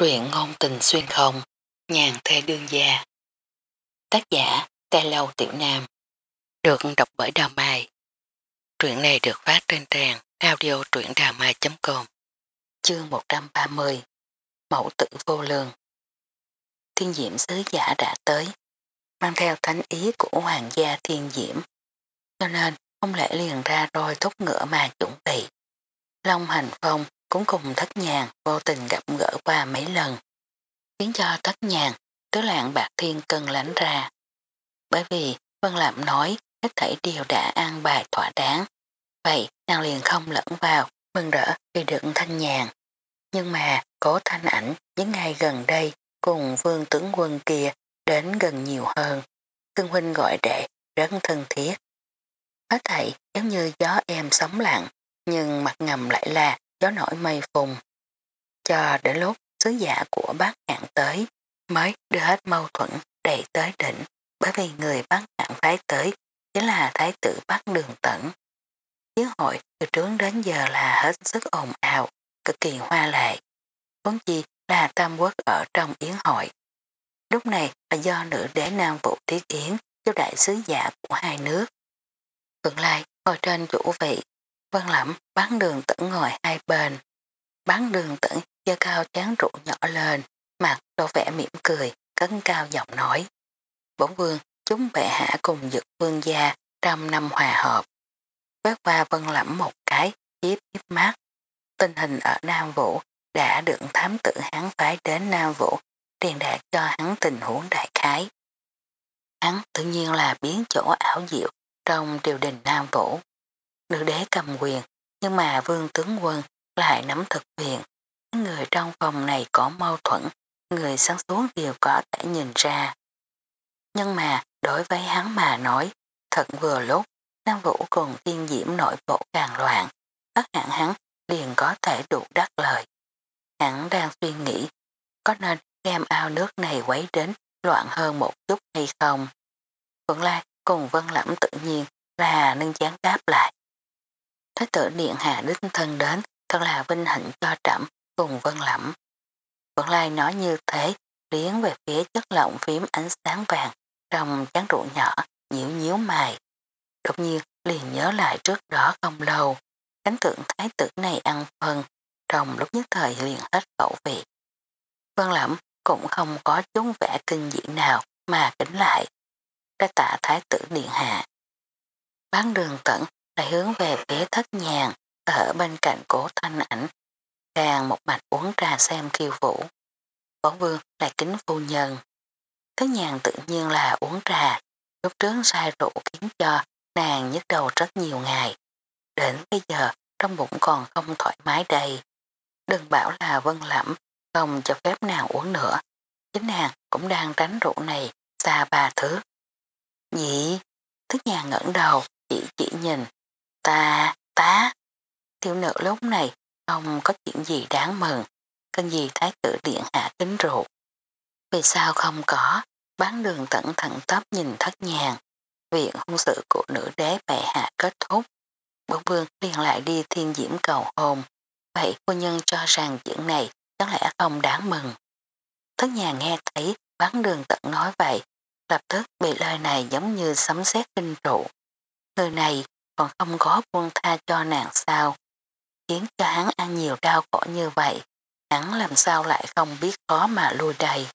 Truyện ngôn tình xuyên không, nhàn thê đương gia. Tác giả, Tê Lâu Tiểu Nam. Được đọc bởi Đào Mai. Truyện này được phát trên trang audio truyệnđàmai.com Chương 130 Mẫu tử vô lương Thiên diễm sứ giả đã tới, mang theo thánh ý của hoàng gia thiên diễm. Cho nên, không lẽ liền ra rồi thúc ngựa mà chuẩn bị. Long hành phong cũng cùng thất nhàn vô tình gặp gỡ qua mấy lần. Khiến cho thất nhàn tứ lạng bạc thiên cần lánh ra. Bởi vì Vân Lạm nói hết thảy đều đã an bài thỏa đáng. Vậy nàng liền không lẫn vào, mừng rỡ vì được thanh nhàn. Nhưng mà cố thanh ảnh những ngày gần đây cùng vương tướng quân kia đến gần nhiều hơn. Thương huynh gọi đệ rất thân thiết. Hết thảy giống như gió em sóng lặng, nhưng mặt ngầm lại là gió nổi mây phùng. Cho đến lúc sứ giả của bác hạng tới, mới đưa hết mâu thuẫn đầy tới đỉnh, bởi vì người bác hạng phái tới chính là thái tử bắc đường tẩn. Chiến hội từ trướng đến giờ là hết sức ồn ào, cực kỳ hoa lệ. Vốn chi là tam quốc ở trong yến hội. Lúc này là do nữ đế Nam vụ Tiết Yến cho đại sứ giả của hai nước. Phượng Lai ngồi trên chủ vị, vân lẩm bán đường tẩn ngồi hai bên. Bán đường tẩn dơ cao chán rượu nhỏ lên, mặt lộ vẻ mỉm cười, cấn cao giọng nói. Bổn vương, chúng bệ hạ cùng dực vương gia trăm năm hòa hợp. Bác ba vân lẩm một cái, hiếp tiếp mắt. Tình hình ở Nam Vũ đã được thám tử hắn phái đến Nam Vũ, truyền đạt cho hắn tình huống đại khái. Hắn tự nhiên là biến chỗ ảo diệu trong triều đình Nam Vũ. Nữ đế cầm quyền, nhưng mà vương tướng quân lại nắm thực quyền. Người trong phòng này có mâu thuẫn, người sáng xuống đều có thể nhìn ra. Nhưng mà đối với hắn mà nói, thật vừa lúc, Nam Vũ cùng tiên diễm nội bộ càng loạn, bất hẳn hắn liền có thể đủ đắc lời. Hắn đang suy nghĩ, có nên đem ao nước này quấy đến loạn hơn một chút hay không? Phượng Lai cùng Vân Lẩm tự nhiên là nâng chán đáp lại. Thái tử Điện Hạ đích thân đến thật là vinh hạnh cho trẫm cùng Vân lẫm. Vẫn Lai nói như thế, liếng về phía chất lộng phím ánh sáng vàng trong chán rượu nhỏ, nhiễu nhíu mày. Đột nhiên liền nhớ lại trước đó không lâu, cánh tượng thái tử này ăn phân, trong lúc nhất thời liền hết khẩu vị. Vân lẫm cũng không có chúng vẻ kinh dị nào mà kính lại. Đã tạ thái tử điện hạ. Bán đường tận lại hướng về phía thất nhàn ở bên cạnh cổ thanh ảnh càng một mạch uống trà xem khiêu vũ. Võ vương là kính phu nhân. Thất nhàn tự nhiên là uống trà, lúc trước sai rượu khiến cho nàng nhức đầu rất nhiều ngày. Đến bây giờ trong bụng còn không thoải mái đây. Đừng bảo là vân lẩm, không cho phép nàng uống nữa. Chính nàng cũng đang tránh rượu này xa ba thứ. Nhị, thức nhà ngẩn đầu, chỉ chỉ nhìn. Ta, ta. Tiểu nữ lúc này không có chuyện gì đáng mừng. Cần gì thái tử điện hạ tính rượu. Vì sao không có, bán đường tận thận tấp nhìn thất nhàng. Viện hôn sự của nữ đế bệ hạ kết thúc. Bỗng vương liền lại đi thiên diễm cầu hồn. Vậy cô nhân cho rằng chuyện này chẳng lẽ không đáng mừng. Thất nhà nghe thấy bán đường tận nói vậy, lập tức bị lời này giống như sấm sét kinh trụ. Người này còn không có buông tha cho nàng sao, khiến cho hắn ăn nhiều đau khổ như vậy, hắn làm sao lại không biết khó mà lui đầy.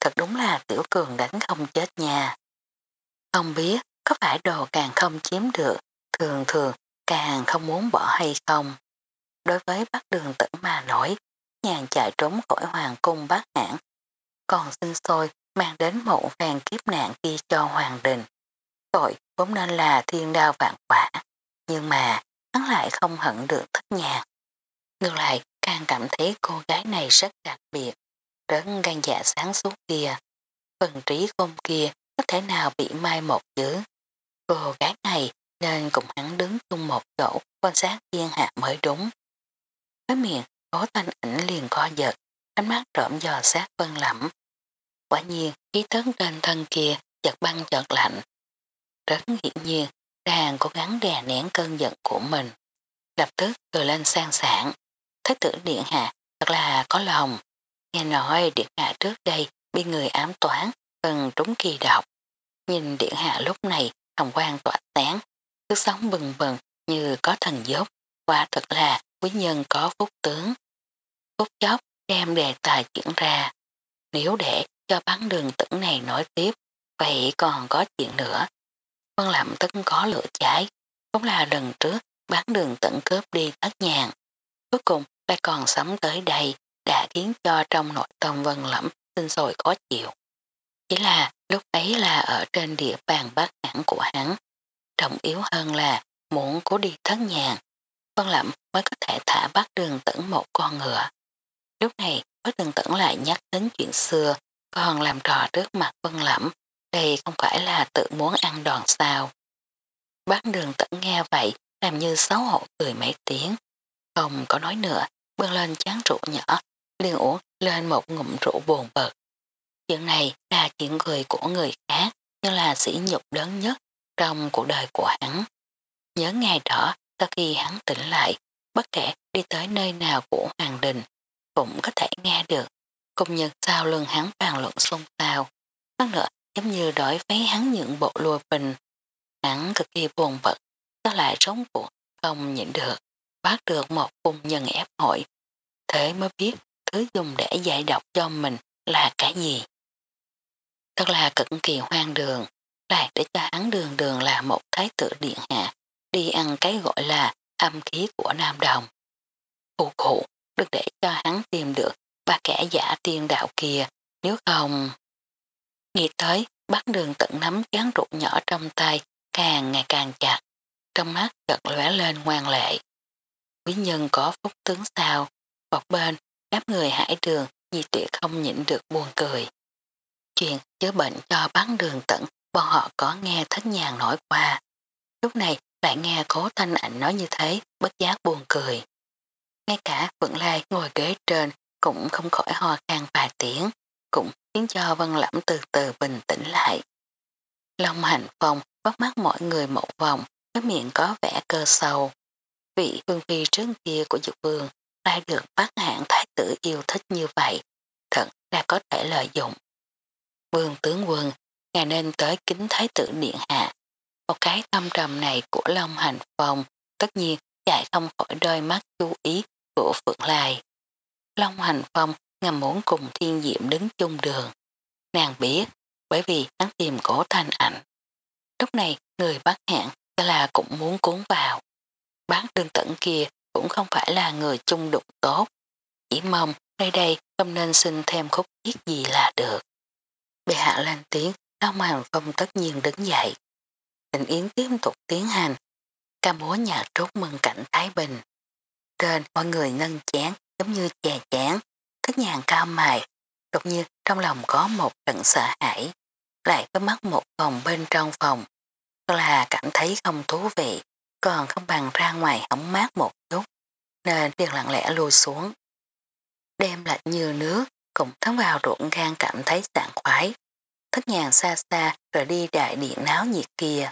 Thật đúng là tiểu cường đánh không chết nhà Không biết có phải đồ càng không chiếm được, thường thường càng không muốn bỏ hay không. Đối với bác đường tử mà nổi, nhàn chạy trốn khỏi hoàng cung bác hãng, còn sinh sôi mang đến một vàng kiếp nạn kia cho hoàng đình. Tội vốn nên là thiên đao vạn quả, nhưng mà hắn lại không hận được thất nhạc. Ngược lại càng cảm thấy cô gái này rất đặc biệt, rất gan dạ sáng suốt kia. Phần trí khôn kia có thể nào bị mai một chứ. Cô gái này nên cùng hắn đứng chung một chỗ quan sát thiên hạ mới đúng. Với miệng, cố thanh ảnh liền co giật, ánh mắt trộm dò sát vân lẩm. Quả nhiên, khí tấn trên thân kia chật băng chợt lạnh. Rất hiển nhiên, đang cố gắng đè nén cơn giận của mình. Lập tức cười lên sang sản. Thái tử điện hạ thật là có lòng. nghe nói điện hạ trước đây bị người ám toán, cần trúng kỳ độc. Nhìn điện hạ lúc này hồng quang tỏa sáng, sức sống bừng bừng như có thần dốc, quả thật là quý nhân có phúc tướng. Phúc chốc đem đề tài chuyển ra, nếu để cho bán đường tửng này nói tiếp, vậy còn có chuyện nữa. Vân làm tất có lửa cháy, cũng là lần trước bán đường tận cướp đi thất nhàn. Cuối cùng lại còn sống tới đây đã khiến cho trong nội tâm Vân Lẩm sinh sồi khó chịu. Chỉ là lúc ấy là ở trên địa bàn bác hẳn của hắn. Trọng yếu hơn là muốn cố đi thất nhàn. Vân Lẩm mới có thể thả bác đường tẩn một con ngựa. Lúc này bác đường tẩn lại nhắc đến chuyện xưa còn làm trò trước mặt Vân Lẩm. Đây không phải là tự muốn ăn đòn sao. Bác đường tẩn nghe vậy làm như xấu hổ cười mấy tiếng. Không có nói nữa, bưng lên chán rượu nhỏ, liền uống lên một ngụm rượu buồn bật. Chuyện này là chuyện người của người khác, nhưng là sỉ nhục lớn nhất trong cuộc đời của hắn. Nhớ ngày đó, sau khi hắn tỉnh lại, bất kể đi tới nơi nào của Hoàng Đình, cũng có thể nghe được. cùng như sau lưng hắn bàn luận xôn xao. Hơn nữa, giống như đổi với hắn những bộ lùa bình. Hắn cực kỳ buồn bật, nó lại sống cuộc, không nhịn được, bắt được một cung nhân ép hội. Thế mới biết thứ dùng để giải độc cho mình là cái gì. Thật là cực kỳ hoang đường, lại để cho hắn đường đường là một thái tử điện hạ, đi ăn cái gọi là âm khí của Nam Đồng. Phụ cụ, đừng để cho hắn tìm được ba kẻ giả tiên đạo kia, nếu không... Nghĩ tới, bắt đường tận nắm chán rượu nhỏ trong tay, càng ngày càng chặt, trong mắt chợt lóe lên ngoan lệ. Quý nhân có phúc tướng sao, một bên, đáp người hải đường, di tuyệt không nhịn được buồn cười. Chuyện chữa bệnh cho bán đường tận, bọn họ có nghe thất nhàng nổi qua. Lúc này lại nghe cố thanh ảnh nói như thế, bất giác buồn cười. Ngay cả Vượng Lai ngồi ghế trên cũng không khỏi ho khan vài tiếng, cũng khiến cho Vân Lẩm từ từ bình tĩnh lại. Long hành phong bắt mắt mọi người một vòng, cái miệng có vẻ cơ sâu. Vị vương phi trước kia của dược vương lại được bác hạng thái tử yêu thích như vậy, thật là có thể lợi dụng. Vương tướng quân, ngài nên tới kính thái tử điện hạ. Một cái thâm trầm này của Long Hành Phong tất nhiên chạy không khỏi đôi mắt chú ý của Phượng Lai. Long Hành Phong ngầm muốn cùng thiên diệm đứng chung đường. Nàng biết, bởi vì hắn tìm cổ thanh ảnh. Lúc này người bắt hạng là cũng muốn cuốn vào. Bán đương tận kia cũng không phải là người chung đục tốt. Chỉ mong nơi đây không nên xin thêm khúc chiết gì là được. Bệ hạ lên tiếng, Long Hoàng Phong tất nhiên đứng dậy. Tình yến tiếp tục tiến hành. Ca múa nhà trốt mừng cảnh Thái Bình. Trên mọi người nâng chán giống như chè chán, thức nhàn cao mài. Đột nhiên trong lòng có một trận sợ hãi. Lại có mắt một phòng bên trong phòng. Là cảm thấy không thú vị, còn không bằng ra ngoài hóng mát một chút. Nên liền lặng lẽ lùi xuống. Đêm lạnh như nước, cũng thấm vào ruộng gan cảm thấy sảng khoái. Thất nhàng xa xa rồi đi đại điện náo nhiệt kia.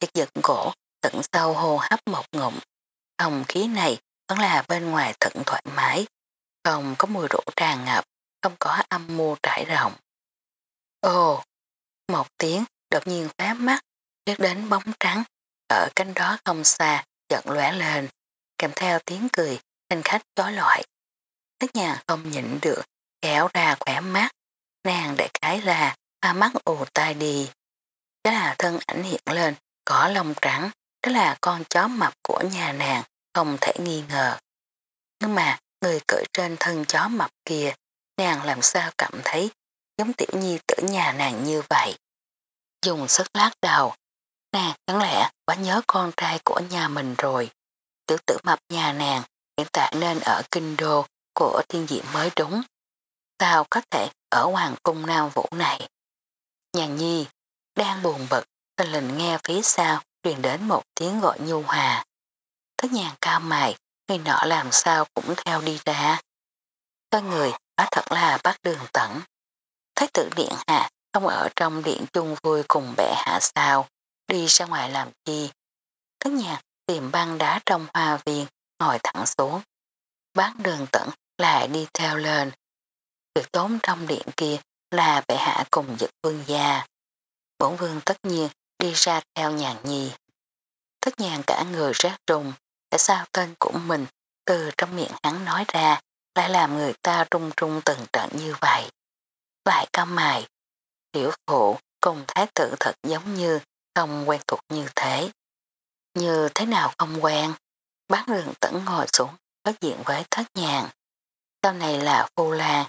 Giật giật gỗ tận sâu hô hấp một ngụm. Không khí này vẫn là bên ngoài thận thoải mái. Không có mùi rượu tràn ngập, không có âm mưu trải rộng. Ồ, một tiếng đột nhiên phá mắt, liếc đến bóng trắng, ở cánh đó không xa, giận lóe lên, kèm theo tiếng cười, thanh khách chói loại Tất nhà không nhịn được, kéo ra khỏe mắt, nàng đại khái là hoa mắt ù tai đi. Đó là thân ảnh hiện lên, cỏ lông trắng, đó là con chó mập của nhà nàng, không thể nghi ngờ. Nhưng mà người cưỡi trên thân chó mập kia, nàng làm sao cảm thấy giống tiểu nhi tử nhà nàng như vậy. Dùng sức lát đầu, nàng chẳng lẽ quá nhớ con trai của nhà mình rồi. Tiểu tử mập nhà nàng hiện tại nên ở kinh đô của thiên diện mới đúng. Sao có thể ở hoàng cung nam vũ này? Nhàn nhi, đang buồn bực, tình lình nghe phía sau truyền đến một tiếng gọi nhu hòa. Thất nhàn cao mày, người nọ làm sao cũng theo đi ra. Có người quá thật là bắt đường tẩn. Thái tử điện hạ không ở trong điện chung vui cùng bệ hạ sao, đi ra ngoài làm chi. Thất nhàn tìm băng đá trong hoa viên, ngồi thẳng xuống. Bán đường tẩn lại đi theo lên. Việc tốn trong điện kia là bệ hạ cùng dực vương gia. Bổn vương tất nhiên đi ra theo nhàn nhi. Tất nhàn cả người rác rùng, tại sao tên của mình từ trong miệng hắn nói ra lại làm người ta rung rung từng trận như vậy. Lại cao mài, tiểu phụ cùng thái tử thật giống như không quen thuộc như thế. Như thế nào không quen, bán rừng tẩn ngồi xuống đối diện với thất nhàn. Sau này là phu lan,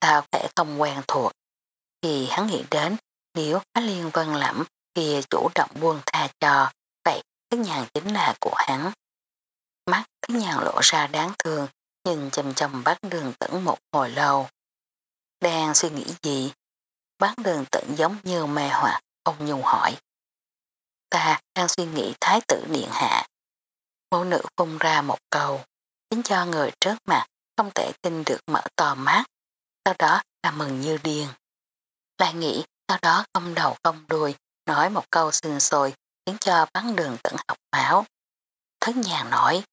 sao thể không quen thuộc. Thì hắn nghĩ đến nếu Á Liên Vân Lẩm kia chủ động buông tha cho, vậy thất nhàn chính là của hắn. Mắt nhàn lộ ra đáng thương, nhìn chầm chầm bác đường tẩn một hồi lâu. Đang suy nghĩ gì? Bác đường tẩn giống như mê hoặc, ông nhung hỏi. Ta đang suy nghĩ thái tử điện hạ. Mẫu nữ phun ra một câu, khiến cho người trước mặt không thể tin được mở to mắt, sau đó là mừng như điên. Lại nghĩ, sau đó không đầu không đuôi, nói một câu xinh xôi, khiến cho bắn đường tận học máu. Thất nhà nói,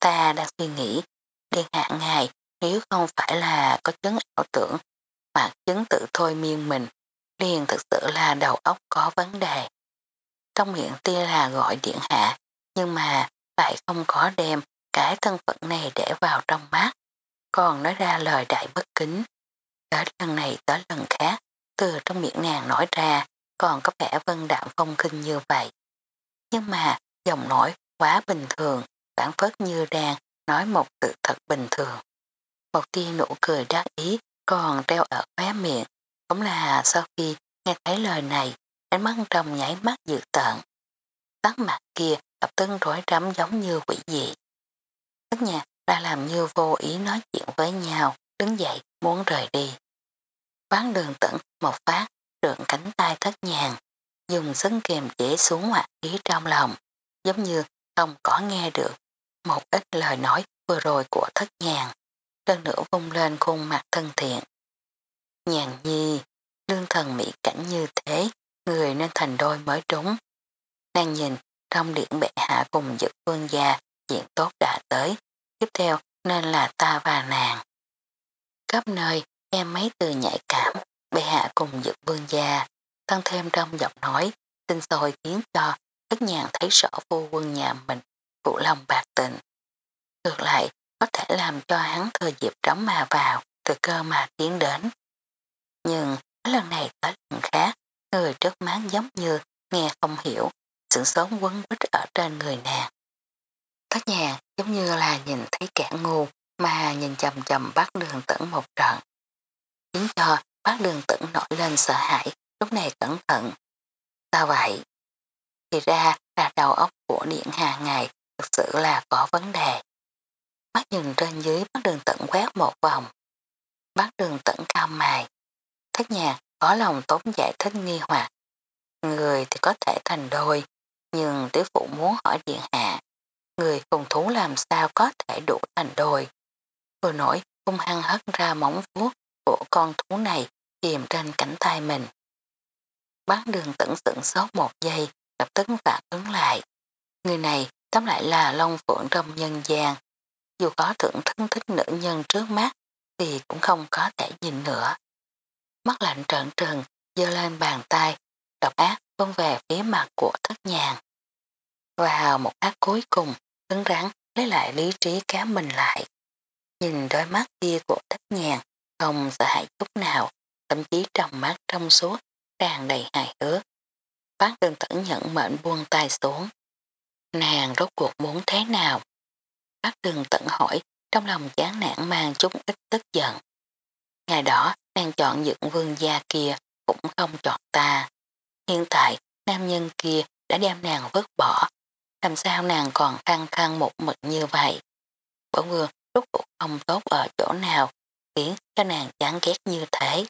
ta đang suy nghĩ, điện hạ ngài nếu không phải là có chứng ảo tưởng hoặc chứng tự thôi miên mình, liền thực sự là đầu óc có vấn đề. Trong miệng tia là gọi điện hạ, nhưng mà lại không có đem cái thân phận này để vào trong mắt, còn nói ra lời đại bất kính. Tới lần này tới lần khác, từ trong miệng nàng nói ra, còn có vẻ vân đạm phong kinh như vậy. Nhưng mà, giọng nói quá bình thường, bản phất như đang nói một sự thật bình thường. Một tia nụ cười đắc ý còn treo ở khóe miệng, cũng là sau khi nghe thấy lời này, ánh mắt trong nháy mắt dự tợn. Tắt mặt kia lập tức rối rắm giống như quỷ dị. Tất nhà đã làm như vô ý nói chuyện với nhau, đứng dậy muốn rời đi. Quán đường tận một phát, trượng cánh tay thất nhàng, dùng sức kềm chế xuống hoạt khí trong lòng, giống như không có nghe được một ít lời nói vừa rồi của thất nhàng, lần nữa vung lên khuôn mặt thân thiện. Nhàn nhi, lương thần mỹ cảnh như thế, người nên thành đôi mới đúng. Nàng nhìn, trong điện bệ hạ cùng dực vương gia, diện tốt đã tới, tiếp theo nên là ta và nàng. Khắp nơi, em mấy từ nhạy cảm, bệ hạ cùng dực vương gia, tăng thêm trong giọng nói, tinh sôi khiến cho thất nhàn thấy sợ vô quân nhà mình, phụ lòng bạc tình. Ngược lại, có thể làm cho hắn thừa dịp trống mà vào, từ cơ mà tiến đến. Nhưng lần này tới lần khác, người trước mắt giống như nghe không hiểu, sự sống quấn quýt ở trên người nàng. Thất nhà giống như là nhìn thấy kẻ ngu mà nhìn chầm chầm bắt đường tẩn một trận. Khiến cho bác đường tẩn nổi lên sợ hãi, lúc này cẩn thận. Sao vậy? Thì ra là đầu óc của điện hà ngày thực sự là có vấn đề. Mắt nhìn trên dưới bác đường tận quét một vòng. Bác đường tận cao mài. Thất nhà có lòng tốn giải thích nghi hoặc. Người thì có thể thành đôi, nhưng tiểu phụ muốn hỏi điện hạ. Người cùng thú làm sao có thể đủ thành đôi. Vừa nổi hung hăng hất ra móng vuốt của con thú này chìm trên cánh tay mình. Bác đường tận sửng sốt một giây, lập tức phản ứng lại. Người này tóm lại là Long Phượng trong nhân gian. Dù có thưởng thân thích nữ nhân trước mắt thì cũng không có thể nhìn nữa. Mắt lạnh trợn trừng, dơ lên bàn tay, độc ác vông về phía mặt của thất nhàn Vào một ác cuối cùng, cứng rắn lấy lại lý trí cá mình lại. Nhìn đôi mắt kia của thất nhàn không sợ hãi chút nào, thậm chí trong mắt trong suốt, tràn đầy hài hước Bác đơn tẩn nhận mệnh buông tay xuống. Nàng rốt cuộc muốn thế nào? Bác đừng tận hỏi, trong lòng chán nản mang chút ít tức giận. Ngày đó, nàng chọn dựng vương gia kia, cũng không chọn ta. Hiện tại, nam nhân kia đã đem nàng vứt bỏ. Làm sao nàng còn khăn khăn một mực như vậy? Bảo vương rốt cuộc không tốt ở chỗ nào, khiến cho nàng chán ghét như thế.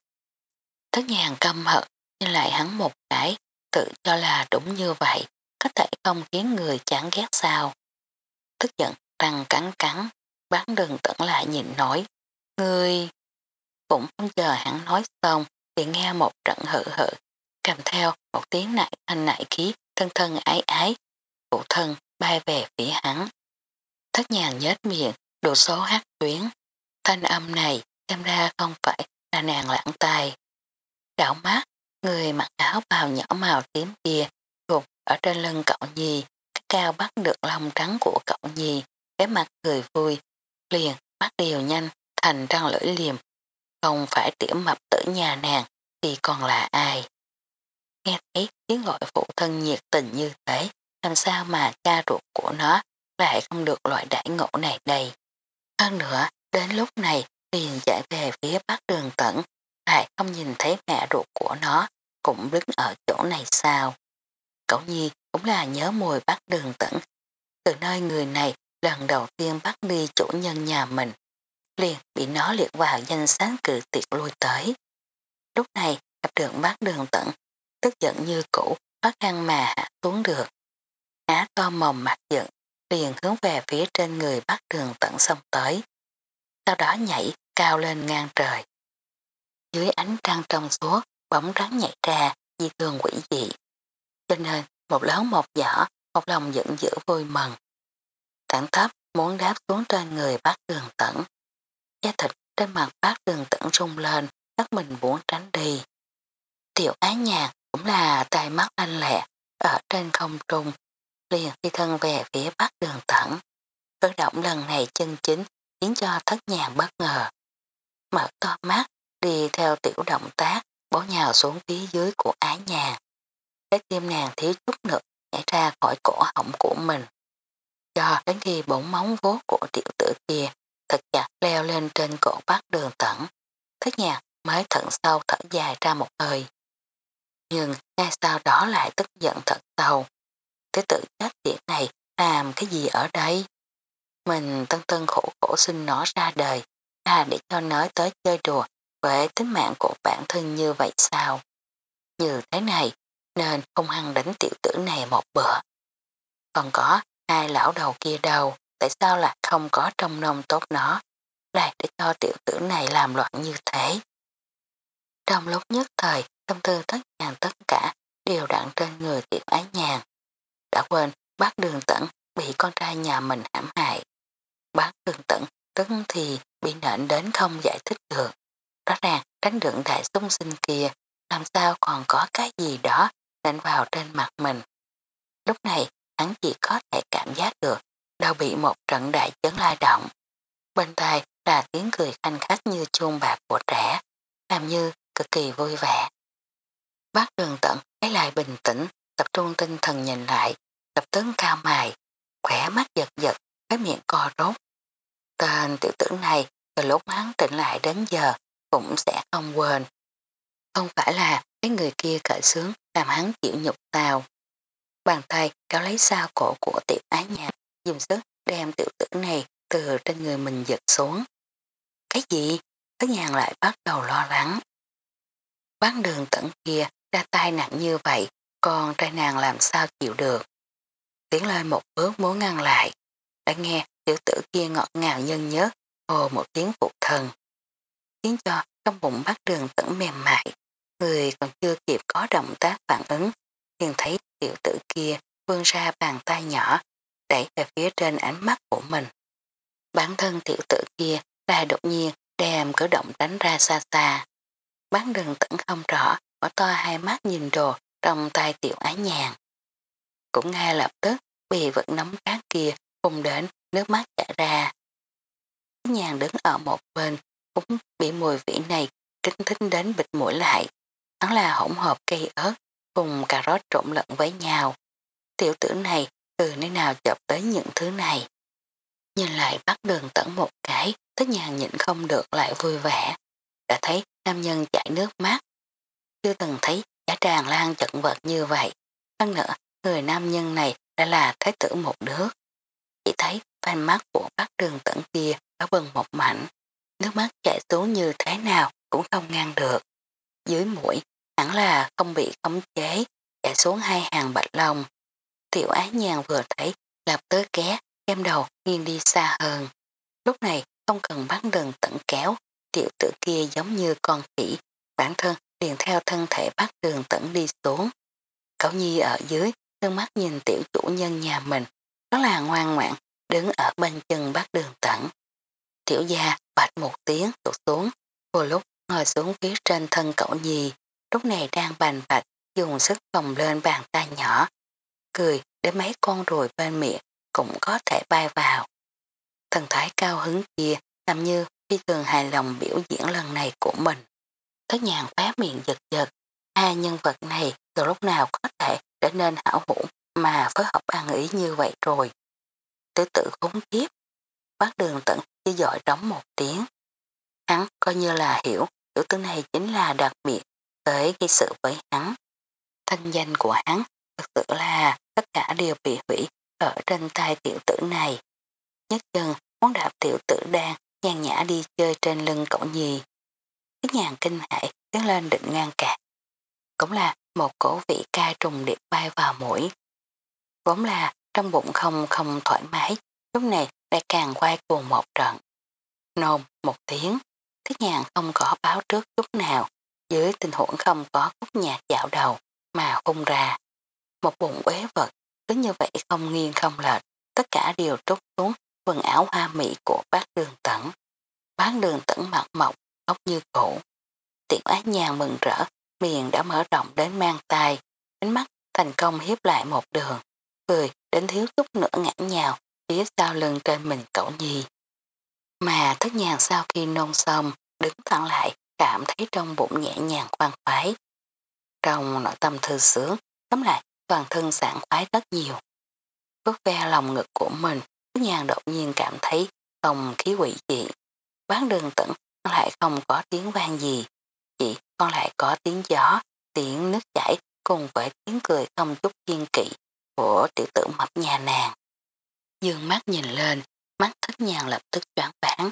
Thất nhàng căm hận, nhưng lại hắn một cái, tự cho là đúng như vậy, có thể không khiến người chán ghét sao. Tức giận, răng cắn cắn, bán đường tận lại nhìn nói, người cũng không chờ hắn nói xong thì nghe một trận hự hự, kèm theo một tiếng nại thanh nại khí thân thân ái ái, phụ thân bay về phía hắn. Thất nhàng nhết miệng, đồ số hát tuyến. Thanh âm này xem ra không phải là nàng lãng tài. Đảo mát người mặc áo bào nhỏ màu tím kia ở trên lưng cậu nhi, cái cao bắt được lòng trắng của cậu nhi, cái mặt cười vui, liền bắt điều nhanh thành răng lưỡi liềm. Không phải tỉa mập tử nhà nàng thì còn là ai. Nghe thấy tiếng gọi phụ thân nhiệt tình như thế, làm sao mà cha ruột của nó lại không được loại đãi ngộ này đây. Hơn nữa, đến lúc này liền chạy về phía bắc đường tẩn, lại không nhìn thấy mẹ ruột của nó, cũng đứng ở chỗ này sao. Cậu nhi cũng là nhớ mùi bắt đường tẩn. từ nơi người này lần đầu tiên bắt đi chủ nhân nhà mình, liền bị nó liệt vào danh sáng cử tiệt lui tới. Lúc này gặp được bác đường tận, tức giận như cũ, khó khăn mà hạ xuống được. Á to mồm mặt giận, liền hướng về phía trên người bác đường tận xông tới. Sau đó nhảy cao lên ngang trời. Dưới ánh trăng trong suốt, bóng rắn nhảy ra, di thường quỷ dị. Cho nên, một lớn một nhỏ, một lòng giận dữ vui mừng. Thẳng thấp muốn đáp xuống trên người bác đường tẩn. Da thịt trên mặt bác đường tẩn rung lên, đất mình muốn tránh đi. Tiểu ái nhạc cũng là tay mắt anh lẹ, ở trên không trung, liền phi thân về phía bác đường tẩn. Cử động lần này chân chính khiến cho thất nhàng bất ngờ. Mở to mắt, đi theo tiểu động tác, bó nhào xuống phía dưới của ái nhàng. Cái tim nàng thiếu chút nữa nhảy ra khỏi cổ họng của mình. Cho đến khi bổng móng vuốt của tiểu tử kia thật chặt leo lên trên cổ bác đường tẩn. Thất nhạc mới thận sâu thở dài ra một hơi. Nhưng ngay sau đó lại tức giận thật sâu. Cái tự chết tiệt này làm cái gì ở đây? Mình tân tân khổ khổ sinh nó ra đời là để cho nó tới chơi đùa với tính mạng của bản thân như vậy sao? Như thế này nên không hăng đánh tiểu tử này một bữa. Còn có hai lão đầu kia đâu, tại sao lại không có trong nông tốt nó, lại để cho tiểu tử này làm loạn như thế. Trong lúc nhất thời, tâm tư tất nhàn tất cả đều đặn trên người tiểu ái nhàn. Đã quên bác đường tận bị con trai nhà mình hãm hại. Bác đường tận tức thì bị nện đến không giải thích được. Rõ ràng tránh đựng đại xung sinh kia làm sao còn có cái gì đó đánh vào trên mặt mình. Lúc này hắn chỉ có thể cảm giác được đau bị một trận đại chấn lai động. Bên tai là tiếng cười khanh khách như chuông bạc của trẻ, làm như cực kỳ vui vẻ. Bác đường tận lấy lại bình tĩnh, tập trung tinh thần nhìn lại, tập tấn cao mài, khỏe mắt giật giật, cái miệng co rốt. Tên tiểu tử này từ lúc hắn tỉnh lại đến giờ cũng sẽ không quên. Không phải là cái người kia cởi sướng làm hắn chịu nhục tào. Bàn tay kéo lấy sao cổ của tiểu ái nhạc, dùng sức đem tiểu tử này từ trên người mình giật xuống. Cái gì? Tất nhàng lại bắt đầu lo lắng. Bán đường tận kia ra tay nặng như vậy, còn trai nàng làm sao chịu được. Tiến lên một bước muốn ngăn lại, đã nghe tiểu tử kia ngọt ngào nhân nhớ, hồ một tiếng phụ thần. Khiến cho trong bụng bác đường tận mềm mại, người còn chưa kịp có động tác phản ứng, liền thấy tiểu tử kia vươn ra bàn tay nhỏ, đẩy về phía trên ánh mắt của mình. Bản thân tiểu tử kia là đột nhiên đem cử động đánh ra xa xa. Bán đường tận không rõ, mở to hai mắt nhìn đồ trong tay tiểu ái nhàn. Cũng ngay lập tức bị vật nóng cát kia cùng đến nước mắt chảy ra. Nhàn đứng ở một bên cũng bị mùi vị này kích thích đến bịt mũi lại. Hắn là hỗn hợp cây ớt cùng cà rốt trộn lẫn với nhau. Tiểu tử này từ nơi nào chọc tới những thứ này. Nhìn lại bắt đường tẩn một cái, tất nhàn nhịn không được lại vui vẻ. Đã thấy nam nhân chảy nước mắt. Chưa từng thấy giả tràn lan chận vật như vậy. Hơn nữa, người nam nhân này đã là thái tử một nước. Chỉ thấy vành mắt của bác đường tận kia có bừng một mảnh. Nước mắt chảy xuống như thế nào cũng không ngăn được. Dưới mũi hẳn là không bị khống chế, chạy xuống hai hàng bạch lông. Tiểu ái nhàn vừa thấy, lập tới ké, đem đầu nghiêng đi xa hơn. Lúc này không cần bắn đường tận kéo, tiểu tử kia giống như con khỉ, bản thân liền theo thân thể bắt đường tận đi xuống. Cậu nhi ở dưới, đôi mắt nhìn tiểu chủ nhân nhà mình, đó là ngoan ngoãn, đứng ở bên chân bắt đường tận. Tiểu gia bạch một tiếng tụt xuống, vừa lúc ngồi xuống phía trên thân cậu nhi lúc này đang bành bạch, dùng sức vòng lên bàn tay nhỏ, cười để mấy con ruồi bên miệng cũng có thể bay vào. Thần thái cao hứng kia làm như phi thường hài lòng biểu diễn lần này của mình. Thất nhàng phá miệng giật giật, hai nhân vật này từ lúc nào có thể trở nên hảo hữu mà phối hợp ăn ý như vậy rồi. Tử tử khốn kiếp, bác đường tận chỉ dội đóng một tiếng. Hắn coi như là hiểu, tiểu tử này chính là đặc biệt tới gây sự với hắn. Thanh danh của hắn thực sự là tất cả đều bị hủy ở trên tay tiểu tử này. Nhất chân muốn đạp tiểu tử đang nhàn nhã đi chơi trên lưng cậu nhì. Cái nhàn kinh hại tiến lên định ngăn cản. Cũng là một cổ vị ca trùng điệp bay vào mũi. Vốn là trong bụng không không thoải mái, lúc này lại càng quay cuồng một trận. Nôn một tiếng, thiết nhàn không có báo trước chút nào, dưới tình huống không có khúc nhạc dạo đầu mà phun ra. Một bụng quế vật, cứ như vậy không nghiêng không lệch, tất cả đều trút xuống quần áo hoa mỹ của bác đường tẩn. Bác đường tẩn mặt mộc, ốc như cũ. Tiện ái nhàn mừng rỡ, miệng đã mở rộng đến mang tay, ánh mắt thành công hiếp lại một đường, cười đến thiếu chút nữa ngã nhào phía sau lưng trên mình cậu nhi. Mà thất nhàng sau khi nôn xong, đứng thẳng lại, cảm thấy trong bụng nhẹ nhàng khoan khoái. Trong nội tâm thư sướng, tóm lại toàn thân sản khoái rất nhiều. bước ve lòng ngực của mình, thất nhàng đột nhiên cảm thấy không khí quỷ dị. Bán đường tận lại không có tiếng vang gì, chỉ còn lại có tiếng gió, tiếng nước chảy cùng với tiếng cười không chút kiên kỵ của tiểu tử mập nhà nàng. Dương mắt nhìn lên, mắt thất nhàng lập tức choáng váng.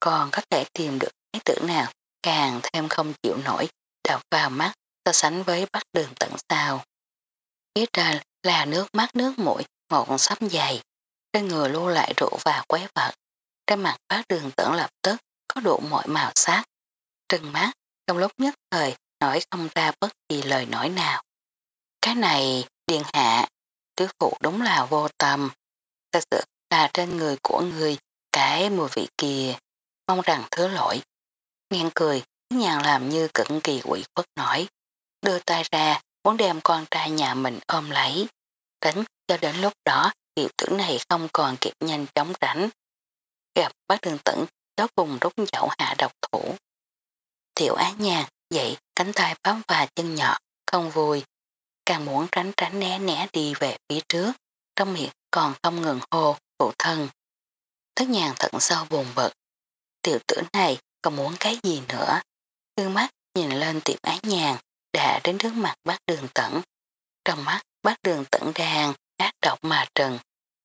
Còn có thể tìm được cái tử nào càng thêm không chịu nổi đập vào mắt so sánh với bắt đường tận sao. Phía trên là nước mắt nước mũi một sắp dày, trên người lưu lại rượu và quế vật. Trên mặt bác đường tận lập tức có đủ mọi màu sắc. Trừng mắt, trong lúc nhất thời nói không ra bất kỳ lời nói nào. Cái này, điện hạ, tứ phụ đúng là vô tâm. Thật sự là trên người của người, cái mùi vị kia, mong rằng thứ lỗi. Ngang cười, nhàn làm như cẩn kỳ quỷ quất nói, đưa tay ra, muốn đem con trai nhà mình ôm lấy. Đánh cho đến lúc đó, tiểu tử này không còn kịp nhanh chóng tránh. Gặp bác đường tẩn, chó cùng rút dậu hạ độc thủ. Tiểu á nhàn dậy cánh tay bám và chân nhỏ, không vui. Càng muốn tránh tránh né né đi về phía trước, trong miệng còn không ngừng hô, phụ thân. Thất nhàn thận sâu buồn bực. Tiểu tử này còn muốn cái gì nữa. Thương mắt nhìn lên tiệm ái nhàn đã đến trước mặt bác đường tẩn. Trong mắt bác đường tẩn đang ác độc mà trần,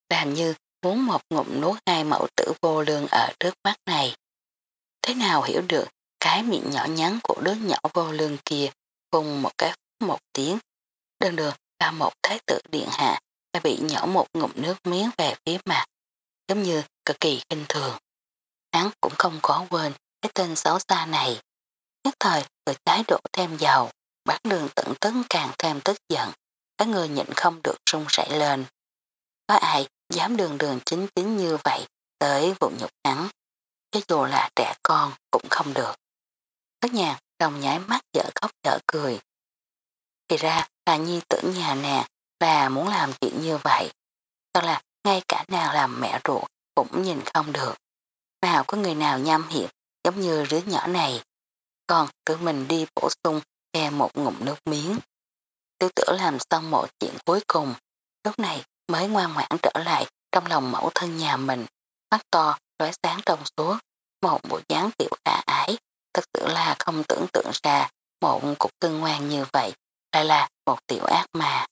làm như muốn một ngụm nuốt hai mẫu tử vô lương ở trước mắt này. Thế nào hiểu được cái miệng nhỏ nhắn của đứa nhỏ vô lương kia cùng một cái một tiếng. Đơn đường là một thái tử điện hạ đã bị nhỏ một ngụm nước miếng về phía mặt, giống như cực kỳ kinh thường. Hắn cũng không có quên cái tên xấu xa này. Nhất thời người trái đổ thêm dầu, bác đường tận tấn càng thêm tức giận, các người nhịn không được rung rảy lên. Có ai dám đường đường chính chính như vậy tới vụ nhục hắn, cho dù là trẻ con cũng không được. Tất nhà đồng nháy mắt dở khóc dở cười. Thì ra là nhi tử nhà nè là muốn làm chuyện như vậy. Thật là ngay cả nào làm mẹ ruột cũng nhìn không được. Nào có người nào nhâm hiệp giống như đứa nhỏ này. Còn tự mình đi bổ sung kè một ngụm nước miếng. Tiểu tử làm xong một chuyện cuối cùng. Lúc này mới ngoan ngoãn trở lại trong lòng mẫu thân nhà mình. Mắt to, lóe sáng trong suốt. Một bộ dáng tiểu khả ái. Thật sự là không tưởng tượng ra một cục cưng ngoan như vậy lại là một tiểu ác mà.